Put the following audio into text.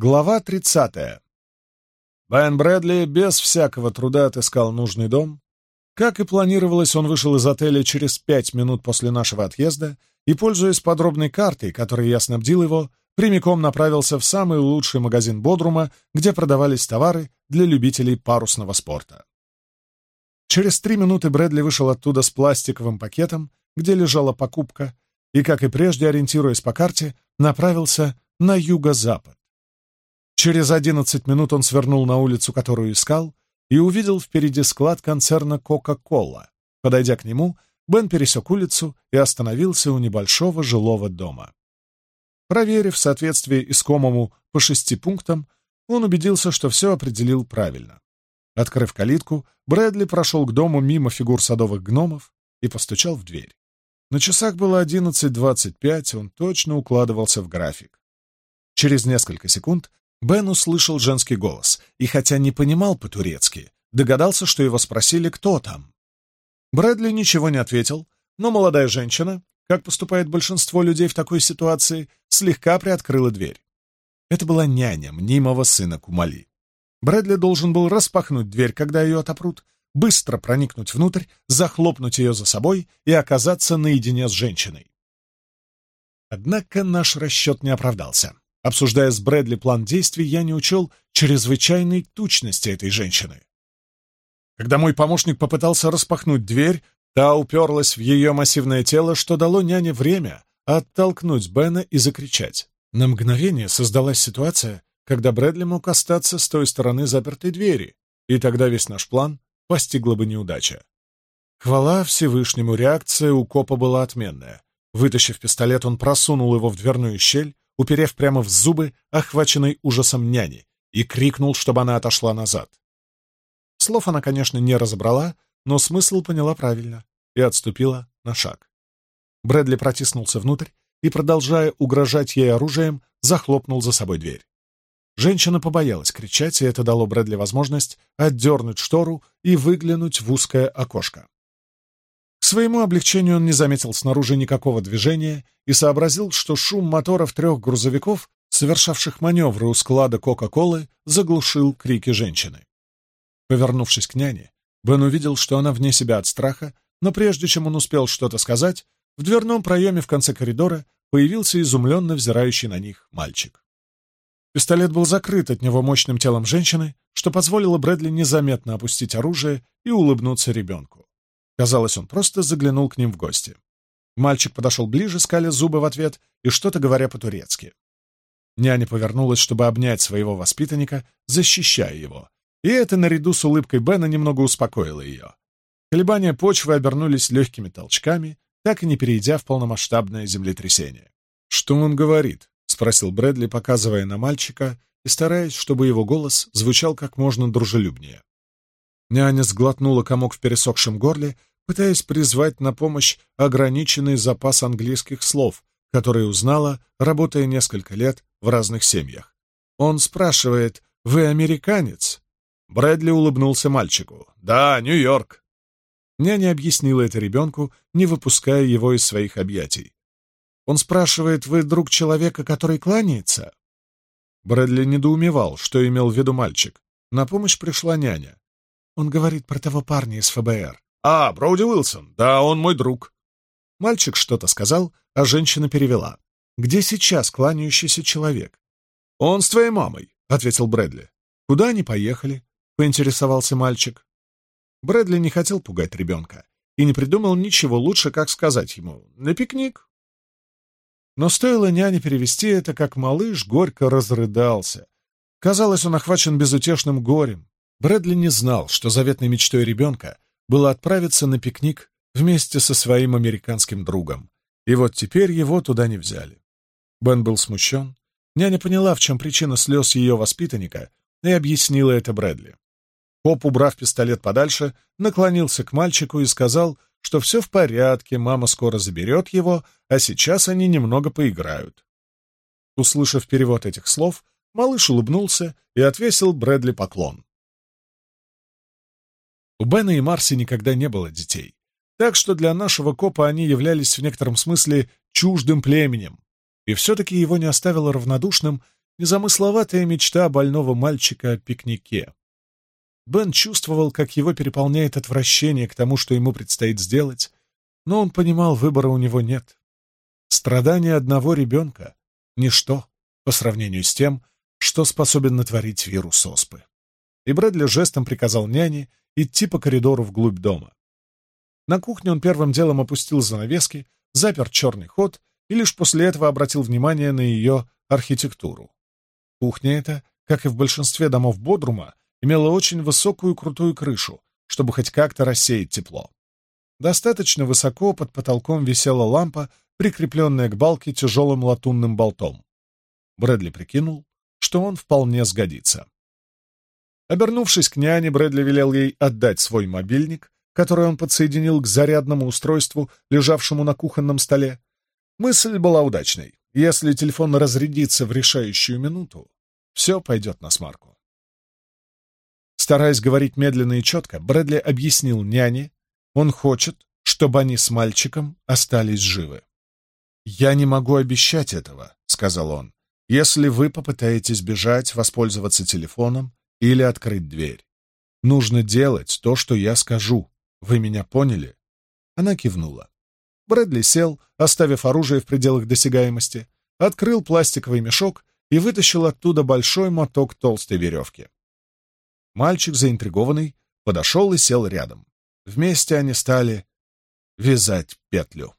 Глава 30. Байан Брэдли без всякого труда отыскал нужный дом. Как и планировалось, он вышел из отеля через пять минут после нашего отъезда и, пользуясь подробной картой, которой я снабдил его, прямиком направился в самый лучший магазин Бодрума, где продавались товары для любителей парусного спорта. Через три минуты Брэдли вышел оттуда с пластиковым пакетом, где лежала покупка, и, как и прежде, ориентируясь по карте, направился на юго-запад. Через одиннадцать минут он свернул на улицу, которую искал, и увидел впереди склад концерна «Кока-кола». Подойдя к нему, Бен пересек улицу и остановился у небольшого жилого дома. Проверив соответствие искомому по шести пунктам, он убедился, что все определил правильно. Открыв калитку, Брэдли прошел к дому мимо фигур садовых гномов и постучал в дверь. На часах было 11.25, он точно укладывался в график. Через несколько секунд Бен услышал женский голос и, хотя не понимал по-турецки, догадался, что его спросили, кто там. Брэдли ничего не ответил, но молодая женщина, как поступает большинство людей в такой ситуации, слегка приоткрыла дверь. Это была няня мнимого сына Кумали. Брэдли должен был распахнуть дверь, когда ее отопрут, быстро проникнуть внутрь, захлопнуть ее за собой и оказаться наедине с женщиной. Однако наш расчет не оправдался обсуждая с Брэдли план действий, я не учел чрезвычайной тучности этой женщины. Когда мой помощник попытался распахнуть дверь, та уперлась в ее массивное тело, что дало няне время оттолкнуть Бена и закричать. На мгновение создалась ситуация, когда Брэдли мог остаться с той стороны запертой двери, и тогда весь наш план постигла бы неудача. Хвала Всевышнему, реакция у копа была отменная. Вытащив пистолет, он просунул его в дверную щель, уперев прямо в зубы охваченной ужасом няни, и крикнул, чтобы она отошла назад. Слов она, конечно, не разобрала, но смысл поняла правильно и отступила на шаг. Брэдли протиснулся внутрь и, продолжая угрожать ей оружием, захлопнул за собой дверь. Женщина побоялась кричать, и это дало Брэдли возможность отдернуть штору и выглянуть в узкое окошко своему облегчению он не заметил снаружи никакого движения и сообразил, что шум моторов трех грузовиков, совершавших маневры у склада Кока-Колы, заглушил крики женщины. Повернувшись к няне, Бен увидел, что она вне себя от страха, но прежде чем он успел что-то сказать, в дверном проеме в конце коридора появился изумленно взирающий на них мальчик. Пистолет был закрыт от него мощным телом женщины, что позволило Брэдли незаметно опустить оружие и улыбнуться ребенку. Казалось, он просто заглянул к ним в гости. Мальчик подошел ближе, скаля зубы в ответ и что-то говоря по-турецки. Няня повернулась, чтобы обнять своего воспитанника, защищая его. И это, наряду с улыбкой Бена, немного успокоило ее. Колебания почвы обернулись легкими толчками, так и не перейдя в полномасштабное землетрясение. «Что он говорит?» — спросил Брэдли, показывая на мальчика и стараясь, чтобы его голос звучал как можно дружелюбнее. Няня сглотнула комок в пересохшем горле пытаясь призвать на помощь ограниченный запас английских слов, которые узнала, работая несколько лет в разных семьях. Он спрашивает, «Вы американец?» Брэдли улыбнулся мальчику. «Да, Нью-Йорк». Няня объяснила это ребенку, не выпуская его из своих объятий. Он спрашивает, «Вы друг человека, который кланяется?» Брэдли недоумевал, что имел в виду мальчик. На помощь пришла няня. Он говорит про того парня из ФБР. «А, Броуди Уилсон, да, он мой друг». Мальчик что-то сказал, а женщина перевела. «Где сейчас кланяющийся человек?» «Он с твоей мамой», — ответил Брэдли. «Куда они поехали?» — поинтересовался мальчик. Брэдли не хотел пугать ребенка и не придумал ничего лучше, как сказать ему «на пикник». Но стоило няне перевести это, как малыш горько разрыдался. Казалось, он охвачен безутешным горем. Брэдли не знал, что заветной мечтой ребенка — было отправиться на пикник вместе со своим американским другом, и вот теперь его туда не взяли. Бен был смущен. Няня поняла, в чем причина слез ее воспитанника, и объяснила это Брэдли. Поп, убрав пистолет подальше, наклонился к мальчику и сказал, что все в порядке, мама скоро заберет его, а сейчас они немного поиграют. Услышав перевод этих слов, малыш улыбнулся и отвесил Брэдли поклон. У Бена и Марси никогда не было детей, так что для нашего копа они являлись в некотором смысле чуждым племенем. И все-таки его не оставила равнодушным незамысловатая мечта больного мальчика о пикнике. Бен чувствовал, как его переполняет отвращение к тому, что ему предстоит сделать, но он понимал, выбора у него нет. Страдания одного ребенка — ничто по сравнению с тем, что способен натворить вирус оспы. И Брэдли жестом приказал няне идти по коридору вглубь дома. На кухне он первым делом опустил занавески, запер черный ход и лишь после этого обратил внимание на ее архитектуру. Кухня эта, как и в большинстве домов Бодрума, имела очень высокую крутую крышу, чтобы хоть как-то рассеять тепло. Достаточно высоко под потолком висела лампа, прикрепленная к балке тяжелым латунным болтом. Брэдли прикинул, что он вполне сгодится. Обернувшись к няне, Брэдли велел ей отдать свой мобильник, который он подсоединил к зарядному устройству, лежавшему на кухонном столе. Мысль была удачной. Если телефон разрядится в решающую минуту, все пойдет на смарку. Стараясь говорить медленно и четко, Брэдли объяснил няне, он хочет, чтобы они с мальчиком остались живы. «Я не могу обещать этого», — сказал он. «Если вы попытаетесь бежать, воспользоваться телефоном, или открыть дверь. Нужно делать то, что я скажу. Вы меня поняли?» Она кивнула. Брэдли сел, оставив оружие в пределах досягаемости, открыл пластиковый мешок и вытащил оттуда большой моток толстой веревки. Мальчик, заинтригованный, подошел и сел рядом. Вместе они стали вязать петлю.